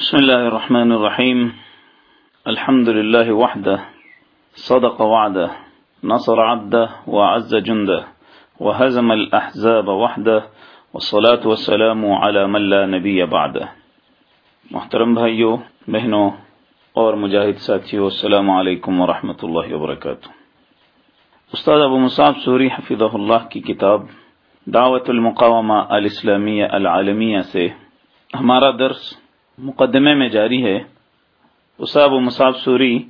بسم الله الرحمن الرحيم. الحمد لله وحده. صدق وعده. نصر عبده وعز جنده. وهزم الأحزاب وحده. والصلاة والسلام على من لا نبي بعده. محترم بھائیو، بہنوں اور مجاہد ساتھیو، السلام علیکم ورحمۃ اللہ وبرکاتہ. استاد ابو مصعب سوری حفظہ اللہ کی کتاب دعوت المقامہ الاسلامیہ العالمیہ سے ہمارا درس مقدمے میں جاری ہے۔ اساب و مصعب سوری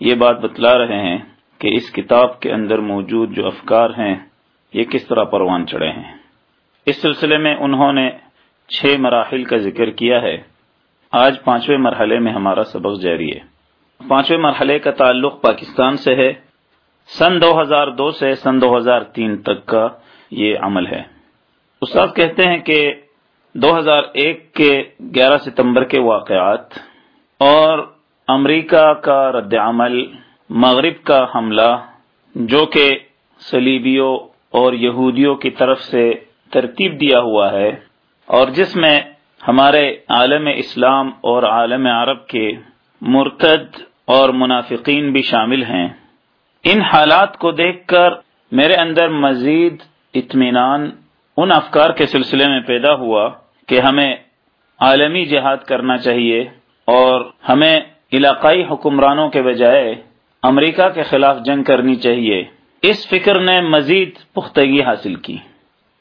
یہ بات بتلا رہے ہیں کہ اس کتاب کے اندر موجود جو افکار ہیں، یہ کس طرح پروان چڑھے ہیں۔ اس سلسلے میں انہوں نے چھ مراحل کا ذکر کیا ہے۔ آج پانچویں مرحلے میں ہمارا سبق جاری ہے۔ پانچویں مرحلے کا تعلق پاکستان سے ہے۔ سن دو ہزار دو سے سن دو ہزار تین تک کا یہ عمل ہے۔ استاد کہتے ہیں کہ دو ہزار ایک کے گیارہ ستمبر کے واقعات اور امریکہ کا رد عمل، مغرب کا حملہ، جو کہ سلیبیوں اور یہودیوں کی طرف سے ترتیب دیا ہوا ہے، اور جس میں ہمارے عالم اسلام اور عالم عرب کے مرتد اور منافقین بھی شامل ہیں۔ ان حالات کو دیکھ کر میرے اندر مزید اطمینان ان افکار کے سلسلے میں پیدا ہوا۔ کہ ہمیں عالمی جہاد کرنا چاہیے اور ہمیں علاقائی حکمرانوں کے بجائے امریکہ کے خلاف جنگ کرنی چاہیے۔ اس فکر نے مزید پختگی حاصل کی۔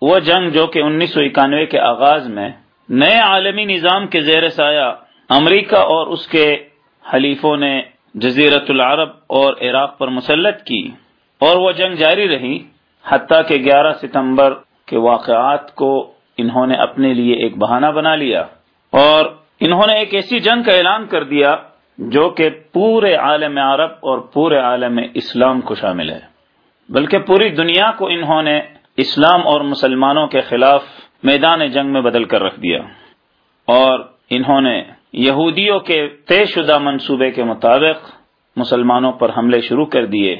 وہ جنگ جو کہ انیس سو اکانوے کے آغاز میں نئے عالمی نظام کے زیر سایہ امریکہ اور اس کے حلیفوں نے جزیرت العرب اور عراق پر مسلط کی اور وہ جنگ جاری رہی حتیٰ کہ گیارہ ستمبر کے واقعات کو انہوں نے اپنے لیے ایک بہانہ بنا لیا اور انہوں نے ایک ایسی جنگ کا اعلان کر دیا جو کہ پورے عالم عرب اور پورے عالم اسلام کو شامل ہے۔ بلکہ پوری دنیا کو انہوں نے اسلام اور مسلمانوں کے خلاف میدان جنگ میں بدل کر رکھ دیا۔ اور انہوں نے یہودیوں کے طے شدہ منصوبے کے مطابق مسلمانوں پر حملے شروع کر دیے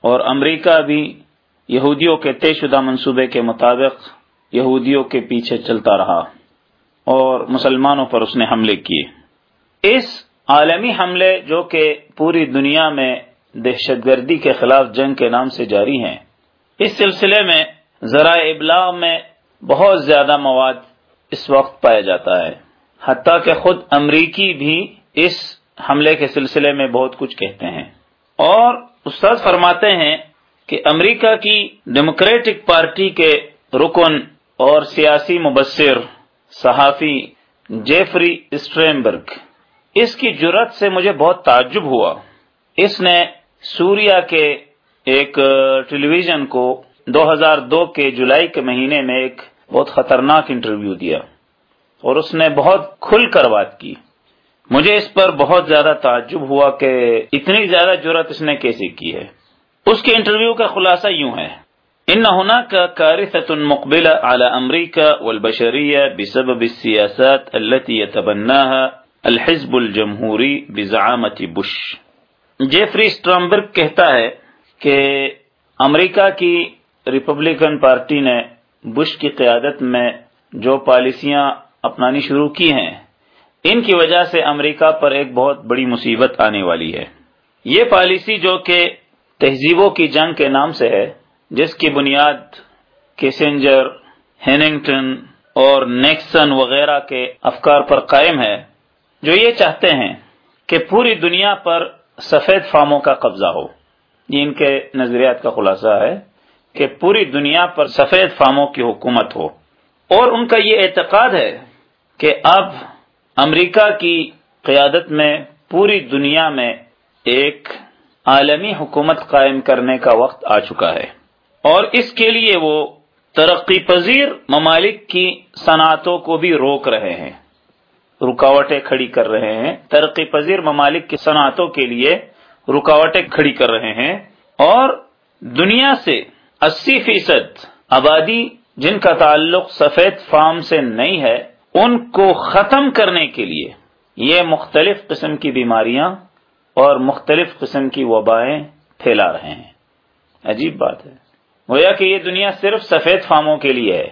اور امریکہ بھی یہودیوں کے طے شدہ منصوبے کے مطابق یہودیوں کے پیچھے چلتا رہا اور مسلمانوں پر اس نے حملے کیے۔ اس عالمی حملے جو کہ پوری دنیا میں دہشت گردی کے خلاف جنگ کے نام سے جاری ہیں، اس سلسلے میں ذرائع ابلاغ میں بہت زیادہ مواد اس وقت پایا جاتا ہے۔ حتیٰ کہ خود امریکی بھی اس حملے کے سلسلے میں بہت کچھ کہتے ہیں۔ اور استاد فرماتے ہیں کہ امریکہ کی ڈیموکریٹک پارٹی کے رکن اور سیاسی مبصر صحافی جیفری اسٹریمبرگ اس کی جرت سے مجھے بہت تعجب ہوا۔ اس نے سوریا کے ایک ٹیلی ویژن کو دو ہزار دو کے جولائی کے مہینے میں ایک بہت خطرناک انٹرویو دیا اور اس نے بہت کھل کر بات کی۔ مجھے اس پر بہت زیادہ تعجب ہوا کہ اتنی زیادہ جرت اس نے کیسے کی ہے۔ اس کے انٹرویو کا خلاصہ یوں ہے۔ ان هناك كارثة مقبلة على أمريكا والبشرية بسبب السياسات التي يتبناها الحزب الجمهوري بزعامة بش جیفری اسٹرامبرگ کہتا ہے کہ امریکہ کی ریپبلکن پارٹی نے بش کی قیادت میں جو پالیسیاں اپنانی شروع کی ہیں، ان کی وجہ سے امریکہ پر ایک بہت بڑی مصیبت آنے والی ہے۔ یہ پالیسی جو کہ تہذیبوں کی جنگ کے نام سے ہے جس کی بنیاد کیسنجر، ہیننگٹن اور نیکسن وغیرہ کے افکار پر قائم ہے، جو یہ چاہتے ہیں کہ پوری دنیا پر سفید فاموں کا قبضہ ہو۔ یہ ان کے نظریات کا خلاصہ ہے کہ پوری دنیا پر سفید فاموں کی حکومت ہو۔ اور ان کا یہ اعتقاد ہے کہ اب امریکہ کی قیادت میں پوری دنیا میں ایک عالمی حکومت قائم کرنے کا وقت آ چکا ہے۔ اور اس کے لیے وہ ترقی پذیر ممالک کی صنعتوں کو بھی روک رہے ہیں۔ رکاوٹیں کھڑی کر رہے ہیں۔ ترقی پذیر ممالک کی صنعتوں کے لیے رکاوٹیں کھڑی کر رہے ہیں۔ اور دنیا سے اسی فیصد آبادی جن کا تعلق سفید فارم سے نہیں ہے، ان کو ختم کرنے کے لیے یہ مختلف قسم کی بیماریاں اور مختلف قسم کی وبائیں پھیلا رہے ہیں۔ عجیب بات ہے۔ گویا کہ یہ دنیا صرف سفید فاموں کے لیے ہے۔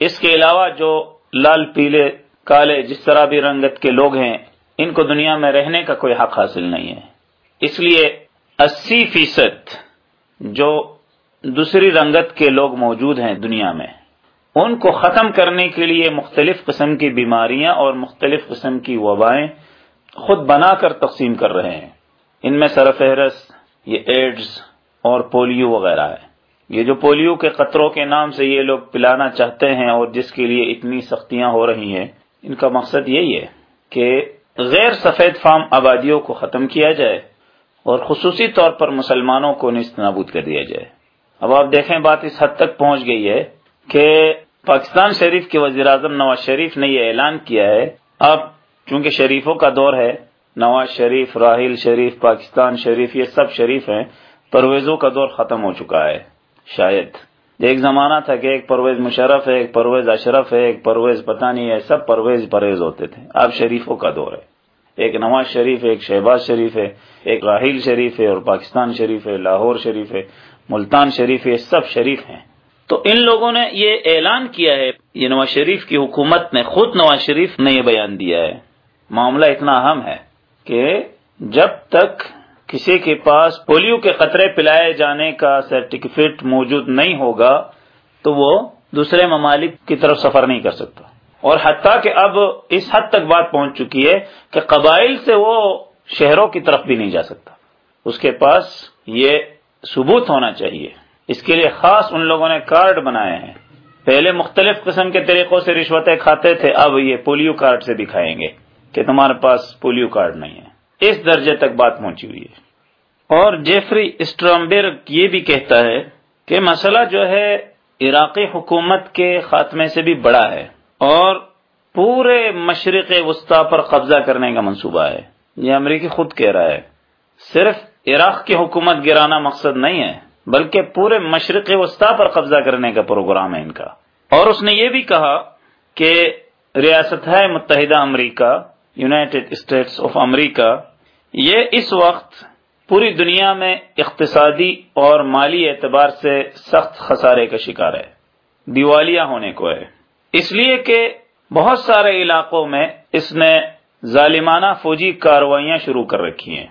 اس کے علاوہ جو لال، پیلے، کالے، جس طرح بھی رنگت کے لوگ ہیں، ان کو دنیا میں رہنے کا کوئی حق حاصل نہیں ہے۔ اس لیے اسی فیصد جو دوسری رنگت کے لوگ موجود ہیں دنیا میں، ان کو ختم کرنے کے لیے مختلف قسم کی بیماریاں اور مختلف قسم کی وبائیں خود بنا کر تقسیم کر رہے ہیں۔ ان میں سرفہرست، یہ ایڈز اور پولیو وغیرہ ہے۔ یہ جو پولیو کے قطروں کے نام سے یہ لوگ پلانا چاہتے ہیں اور جس کے لیے اتنی سختیاں ہو رہی ہیں، ان کا مقصد یہی ہے کہ غیر سفید فام آبادیوں کو ختم کیا جائے اور خصوصی طور پر مسلمانوں کو نست نابود کر دیا جائے۔ اب آپ دیکھیں، بات اس حد تک پہنچ گئی ہے کہ پاکستان شریف کے وزیر اعظم نواز شریف نے یہ اعلان کیا ہے۔ اب چونکہ شریفوں کا دور ہے، نواز شریف راہل شریف، پاکستان شریف، یہ سب شریف ہیں، پرویزوں کا دور ختم ہو چکا ہے۔ شاید. ایک زمانہ تھا کہ ایک پرویز مشرف ہے، ایک پرویز اشرف ہے، ایک پرویز پتہ نہیں ہے، سب پرویز پرویز ہوتے تھے۔ اب شریفوں کا دور ہے۔ ایک نواز شریف ہے، ایک شہباز شریف ہے، ایک راہیل شریف ہے اور پاکستان شریف ہے، لاہور شریف ہے، ملتان شریف ہے سب شریف ہیں۔ تو ان لوگوں نے یہ اعلان کیا ہے، یہ نواز شریف کی حکومت نے، خود نواز شریف نے یہ بیان دیا ہے۔ معاملہ اتنا اہم ہے کہ جب تک کسی کے پاس پولیو کے خطرے پلائے جانے کا سرٹیفکیٹ موجود نہیں ہوگا، تو وہ دوسرے ممالک کی طرف سفر نہیں کر سکتا۔ اور حتیٰ کہ اب اس حد تک بات پہنچ چکی ہے کہ قبائل سے وہ شہروں کی طرف بھی نہیں جا سکتا۔ اس کے پاس یہ ثبوت ہونا چاہیے۔ اس کے لیے خاص ان لوگوں نے کارڈ بنائے ہیں۔ پہلے مختلف قسم کے طریقوں سے رشوتیں کھاتے تھے، اب یہ پولیو کارڈ سے دکھائیں گے کہ تمہارے پاس پولیو کارڈ نہیں ہے۔ اس درجے تک بات پہنچی ہوئی ہے۔ اور جیفری اسٹرامبر یہ بھی کہتا ہے کہ مسئلہ جو ہے عراقی حکومت کے خاتمے سے بھی بڑا ہے اور پورے مشرق وسطی پر قبضہ کرنے کا منصوبہ ہے۔ یہ امریکی خود کہہ رہا ہے۔ صرف عراق کی حکومت گرانا مقصد نہیں ہے، بلکہ پورے مشرق وسطی پر قبضہ کرنے کا پروگرام ہے ان کا۔ اور اس نے یہ بھی کہا کہ ریاست ہے متحدہ امریکہ یونائٹڈ اسٹیٹس آف امریکہ یہ اس وقت پوری دنیا میں اقتصادی اور مالی اعتبار سے سخت خسارے کا شکار ہے، دیوالیہ ہونے کو ہے۔ اس لیے کہ بہت سارے علاقوں میں اس نے ظالمانہ فوجی کاروائیاں شروع کر رکھی ہیں۔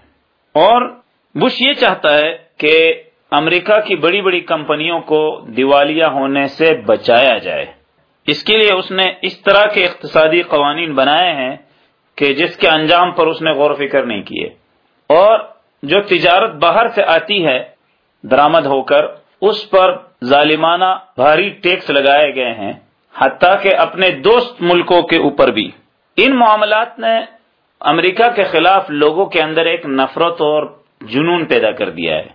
اور بش یہ چاہتا ہے کہ امریکہ کی بڑی بڑی کمپنیوں کو دیوالیہ ہونے سے بچایا جائے۔ اس کے لیے اس نے اس طرح کے اقتصادی قوانین بنائے ہیں کہ جس کے انجام پر اس نے غور و فکر نہیں کیے اور جو تجارت باہر سے آتی ہے درامد ہو کر اس پر ظالمانہ بھاری ٹیکس لگائے گئے ہیں، حتیٰ کہ اپنے دوست ملکوں کے اوپر بھی۔ ان معاملات نے امریکہ کے خلاف لوگوں کے اندر ایک نفرت اور جنون پیدا کر دیا ہے۔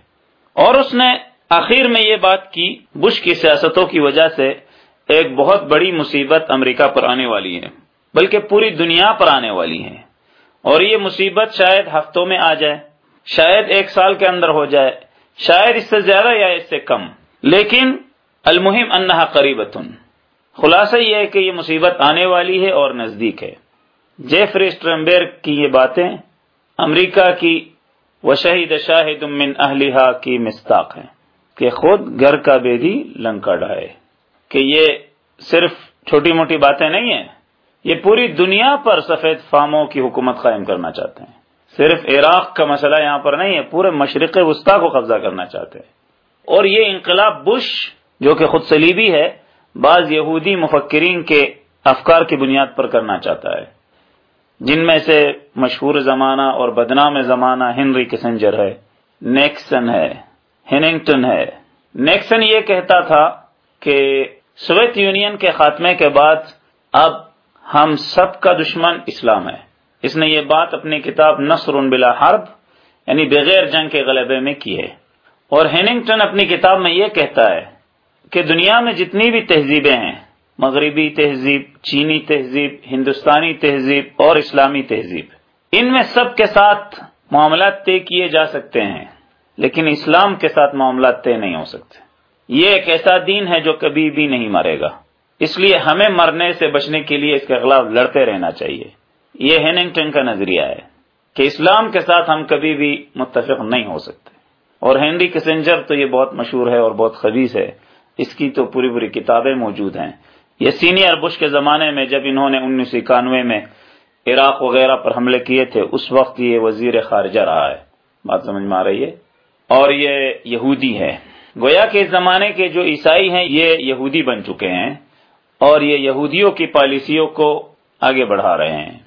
اور اس نے آخر میں یہ بات کی، بش کی سیاستوں کی وجہ سے ایک بہت بڑی مصیبت امریکہ پر آنے والی ہے۔ بلکہ پوری دنیا پر آنے والی ہے اور یہ مصیبت شاید ہفتوں میں آ جائے، شاید ایک سال کے اندر ہو جائے، شاید اس سے زیادہ یا اس سے کم۔ لیکن المہم انہا قریبتن۔ خلاصہ یہ ہے کہ یہ مصیبت آنے والی ہے اور نزدیک ہے۔ جیف ریسٹرمبیر کی یہ باتیں امریکہ کی و شہید شاہد من اہلیہ کی مستاق ہیں کہ خود گھر کا بیدی لنکا ڈائے کہ یہ صرف چھوٹی موٹی باتیں نہیں ہیں۔ یہ پوری دنیا پر سفید فاموں کی حکومت قائم کرنا چاہتے ہیں۔ صرف عراق کا مسئلہ یہاں پر نہیں ہے، پورے مشرق وسطی کو قبضہ کرنا چاہتے ہیں۔ اور یہ انقلاب بش، جو کہ خود سلیبی ہے، بعض یہودی مفکرین کے افکار کی بنیاد پر کرنا چاہتا ہے۔ جن میں سے مشہور زمانہ اور بدنام زمانہ ہنری کسنجر ہے، نیکسن ہے ہیننگٹن ہے۔ نیکسن یہ کہتا تھا کہ سوویت یونین کے خاتمے کے بعد اب ہم سب کا دشمن اسلام ہے۔ اس نے یہ بات اپنی کتاب نصر بلا حرب یعنی بغیر جنگ کے غلبے میں کی ہے۔ اور ہیننگٹن اپنی کتاب میں یہ کہتا ہے کہ دنیا میں جتنی بھی تہذیبیں ہیں، مغربی تہذیب، چینی تہذیب، ہندوستانی تہذیب اور اسلامی تہذیب، ان میں سب کے ساتھ معاملات طے کیے جا سکتے ہیں، لیکن اسلام کے ساتھ معاملات طے نہیں ہو سکتے۔ یہ ایک ایسا دین ہے جو کبھی بھی نہیں مرے گا۔ اس لیے ہمیں مرنے سے بچنے کے لیے اس کے خلاف لڑتے رہنا چاہیے۔ یہ ہیننگٹن کا نظریہ ہے کہ اسلام کے ساتھ ہم کبھی بھی متفق نہیں ہو سکتے۔ اور ہینری کسنجر تو یہ بہت مشہور ہے اور بہت خبیص ہے۔ اس کی تو پوری پوری کتابیں موجود ہیں۔ یہ سینئر بش کے زمانے میں جب انہوں نے انیس سو اکانوے میں عراق وغیرہ پر حملے کیے تھے، اس وقت یہ وزیر خارجہ رہا ہے۔ بات سمجھ میں آ رہی ہے؟ اور یہ یہودی ہے۔ گویا کے زمانے کے جو عیسائی ہیں، یہ یہودی بن چکے ہیں۔ اور یہ یہودیوں کی پالیسیوں کو آگے بڑھا رہے ہیں۔